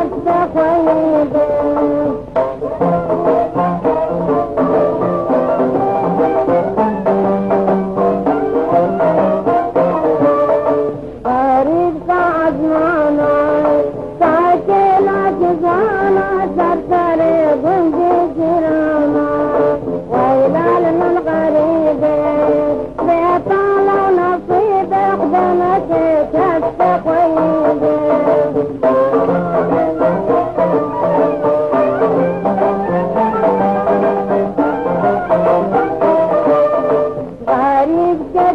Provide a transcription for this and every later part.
सकता कोई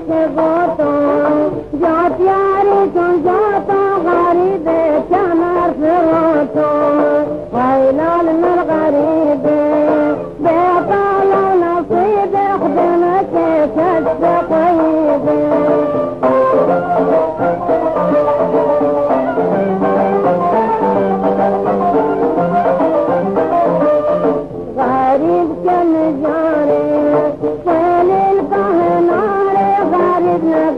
भगवान